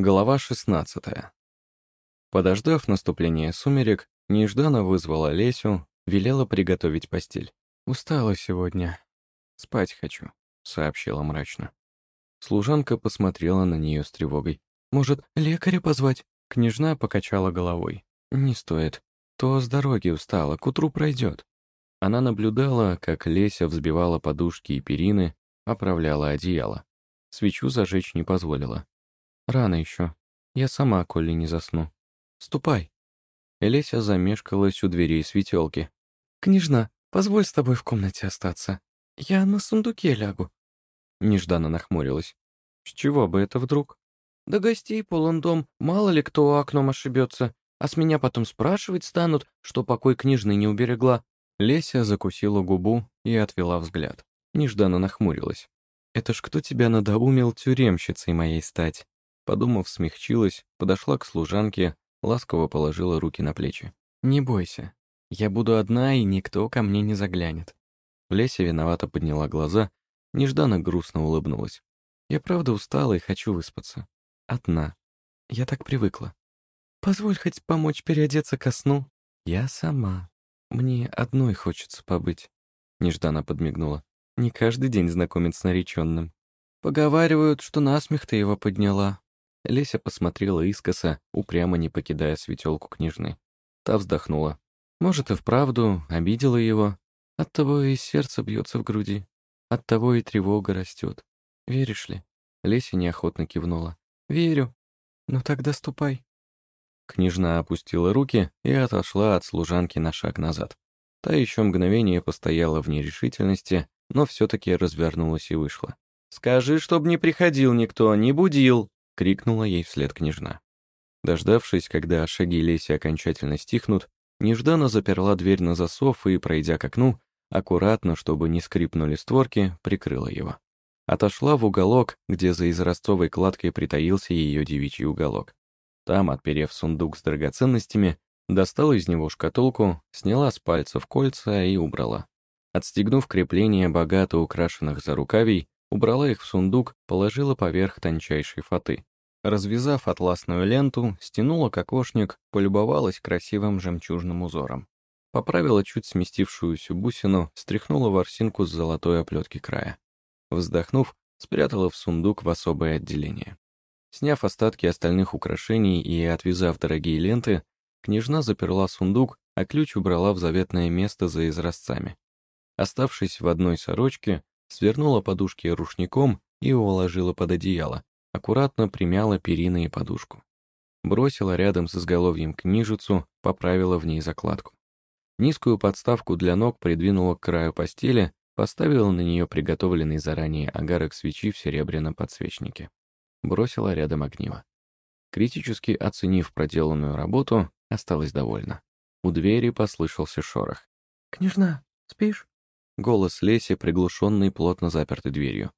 Глава 16. Подождав наступления сумерек, Неждана вызвала Лесю, велела приготовить постель. «Устала сегодня. Спать хочу», — сообщила мрачно. Служанка посмотрела на нее с тревогой. «Может, лекаря позвать?» Княжна покачала головой. «Не стоит. То с дороги устала, к утру пройдет». Она наблюдала, как Леся взбивала подушки и перины, оправляла одеяло. Свечу зажечь не позволила. Рано еще. Я сама, коли не засну. Ступай. Элеся замешкалась у дверей светелки. «Княжна, позволь с тобой в комнате остаться. Я на сундуке лягу». Нежданно нахмурилась. «С чего бы это вдруг?» «Да гостей полон дом, мало ли кто окном ошибется, а с меня потом спрашивать станут, что покой княжны не уберегла». Леся закусила губу и отвела взгляд. Нежданно нахмурилась. «Это ж кто тебя надоумил тюремщицей моей стать?» Подумав, смягчилась, подошла к служанке, ласково положила руки на плечи. «Не бойся, я буду одна, и никто ко мне не заглянет». Леся виновато подняла глаза, нежданно грустно улыбнулась. «Я правда устала и хочу выспаться. Одна. Я так привыкла. Позволь хоть помочь переодеться ко сну. Я сама. Мне одной хочется побыть». Нежданно подмигнула. «Не каждый день знакомить с нареченным. Поговаривают, что насмех ты его подняла. Леся посмотрела искоса, упрямо не покидая светелку княжны. Та вздохнула. Может, и вправду обидела его. Оттого и сердце бьется в груди. Оттого и тревога растет. Веришь ли? Леся неохотно кивнула. Верю. Ну тогда ступай. Княжна опустила руки и отошла от служанки на шаг назад. Та еще мгновение постояла в нерешительности, но все-таки развернулась и вышла. «Скажи, чтоб не приходил никто, не будил!» Крикнула ей вслед княжна. Дождавшись, когда шаги Леси окончательно стихнут, Нежданно заперла дверь на засов и, пройдя к окну, аккуратно, чтобы не скрипнули створки, прикрыла его. Отошла в уголок, где за израстовой кладкой притаился ее девичий уголок. Там, отперев сундук с драгоценностями, достала из него шкатулку, сняла с пальцев кольца и убрала. Отстегнув крепление богато украшенных зарукавий, убрала их в сундук, положила поверх тончайшей фаты. Развязав атласную ленту, стянула кокошник, полюбовалась красивым жемчужным узором. Поправила чуть сместившуюся бусину, стряхнула ворсинку с золотой оплетки края. Вздохнув, спрятала в сундук в особое отделение. Сняв остатки остальных украшений и отвязав дорогие ленты, княжна заперла сундук, а ключ убрала в заветное место за изразцами. Оставшись в одной сорочке, свернула подушки рушником и уложила под одеяло, аккуратно примяла перины и подушку. Бросила рядом с изголовьем книжицу, поправила в ней закладку. Низкую подставку для ног придвинула к краю постели, поставила на нее приготовленный заранее агарок свечи в серебряном подсвечнике. Бросила рядом огниво. Критически оценив проделанную работу, осталась довольна. У двери послышался шорох. «Княжна, спишь?» Голос Леси, приглушенный плотно запертой дверью.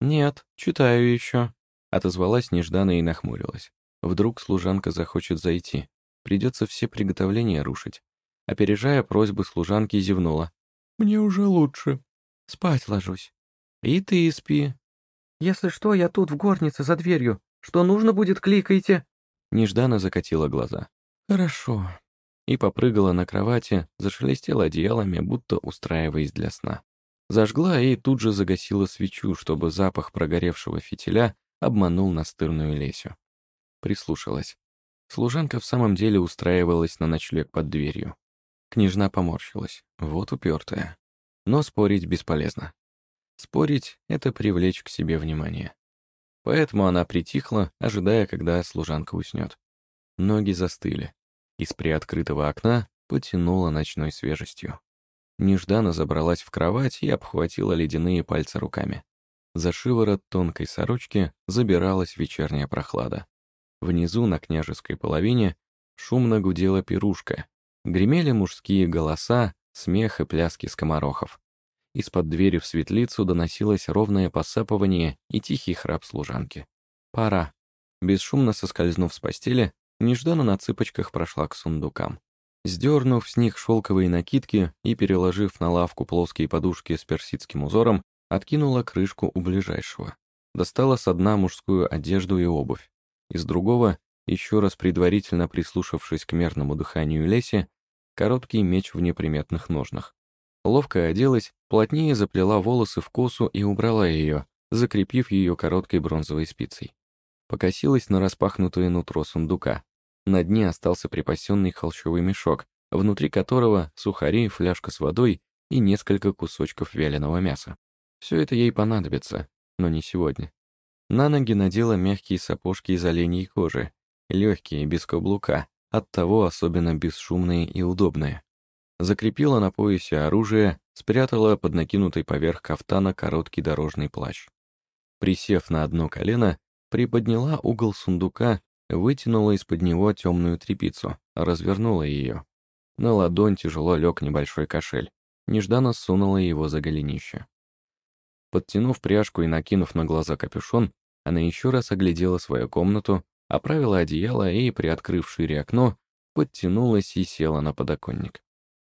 «Нет, читаю еще», Отозвалась нежданно и нахмурилась. Вдруг служанка захочет зайти. Придется все приготовления рушить. Опережая просьбы служанки, зевнула. «Мне уже лучше. Спать ложусь. И ты спи. Если что, я тут в горнице за дверью. Что нужно будет, кликайте». Нежданно закатила глаза. «Хорошо». И попрыгала на кровати, зашелестела одеялами, будто устраиваясь для сна. Зажгла и тут же загасила свечу, чтобы запах прогоревшего фитиля обманул настырную Лесю. Прислушалась. Служанка в самом деле устраивалась на ночлег под дверью. Княжна поморщилась. Вот упертая. Но спорить бесполезно. Спорить — это привлечь к себе внимание. Поэтому она притихла, ожидая, когда служанка уснет. Ноги застыли. Из приоткрытого окна потянула ночной свежестью. Нежданно забралась в кровать и обхватила ледяные пальцы руками. За шиворот тонкой сорочки забиралась вечерняя прохлада. Внизу, на княжеской половине, шумно гудела пирушка. Гремели мужские голоса, смех и пляски скоморохов. Из-под двери в светлицу доносилось ровное посапывание и тихий храп служанки. «Пора». Бесшумно соскользнув с постели, нежданно на цыпочках прошла к сундукам. Сдернув с них шелковые накидки и переложив на лавку плоские подушки с персидским узором, Откинула крышку у ближайшего. Достала с дна мужскую одежду и обувь. из другого, еще раз предварительно прислушавшись к мерному дыханию Леси, короткий меч в неприметных ножнах. Ловко оделась, плотнее заплела волосы в косу и убрала ее, закрепив ее короткой бронзовой спицей. Покосилась на распахнутое нутро сундука. На дне остался припасенный холщовый мешок, внутри которого сухари, фляжка с водой и несколько кусочков вяленого мяса. Все это ей понадобится, но не сегодня. На ноги надела мягкие сапожки из оленьей кожи, легкие, без каблука, оттого особенно бесшумные и удобные. Закрепила на поясе оружие, спрятала под накинутой поверх кафтана короткий дорожный плащ. Присев на одно колено, приподняла угол сундука, вытянула из-под него темную трепицу, развернула ее. На ладонь тяжело лег небольшой кошель. Нежданно сунула его за голенище. Подтянув пряжку и накинув на глаза капюшон, она еще раз оглядела свою комнату, оправила одеяло и, приоткрыв шире окно, подтянулась и села на подоконник.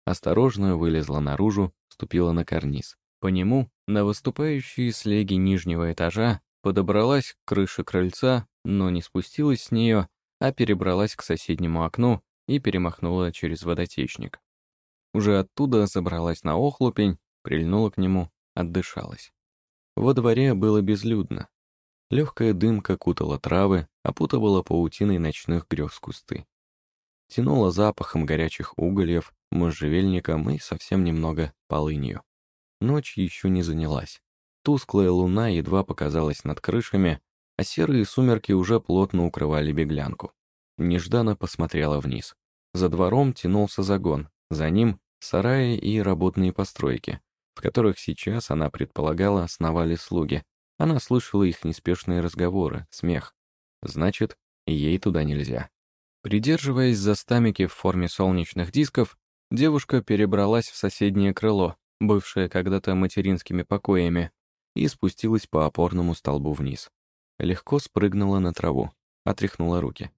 Осторожно вылезла наружу, ступила на карниз. По нему, на выступающие слеги нижнего этажа, подобралась к крыше крыльца, но не спустилась с нее, а перебралась к соседнему окну и перемахнула через водотечник. Уже оттуда забралась на охлупень, прильнула к нему, отдышалась. Во дворе было безлюдно. Легкая дымка кутала травы, опутывала паутиной ночных грез кусты. Тянула запахом горячих угольев, можжевельником и совсем немного полынью. Ночь еще не занялась. Тусклая луна едва показалась над крышами, а серые сумерки уже плотно укрывали беглянку. Нежданно посмотрела вниз. За двором тянулся загон, за ним сараи и работные постройки, в которых сейчас, она предполагала, основали слуги. Она слышала их неспешные разговоры, смех. Значит, ей туда нельзя. Придерживаясь за стамики в форме солнечных дисков, девушка перебралась в соседнее крыло, бывшее когда-то материнскими покоями, и спустилась по опорному столбу вниз. Легко спрыгнула на траву, отряхнула руки.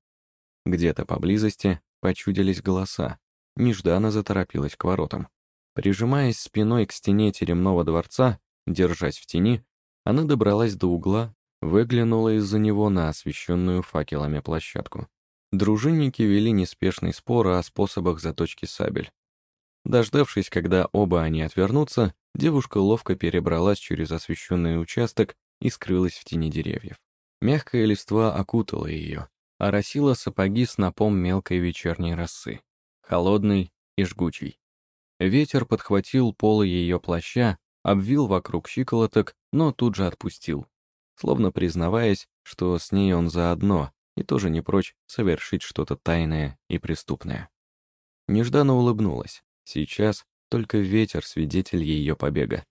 Где-то поблизости почудились голоса. Нежданно заторопилась к воротам. Прижимаясь спиной к стене теремного дворца, держась в тени, она добралась до угла, выглянула из-за него на освещенную факелами площадку. Дружинники вели неспешный спор о способах заточки сабель. Дождавшись, когда оба они отвернутся, девушка ловко перебралась через освещенный участок и скрылась в тени деревьев. Мягкая листва окутала ее, оросила сапоги снопом мелкой вечерней росы, холодный и жгучий. Ветер подхватил полы ее плаща, обвил вокруг щиколоток, но тут же отпустил, словно признаваясь, что с ней он заодно и тоже не прочь совершить что-то тайное и преступное. Нежданно улыбнулась. Сейчас только ветер свидетель ее побега.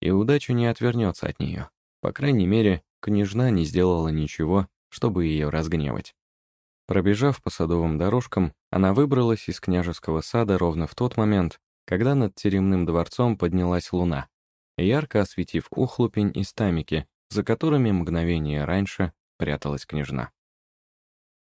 И удача не отвернется от нее. По крайней мере, княжна не сделала ничего, чтобы ее разгневать. Пробежав по садовым дорожкам, она выбралась из княжеского сада ровно в тот момент, когда над теремным дворцом поднялась луна, ярко осветив ухлупень и стамики, за которыми мгновение раньше пряталась княжна.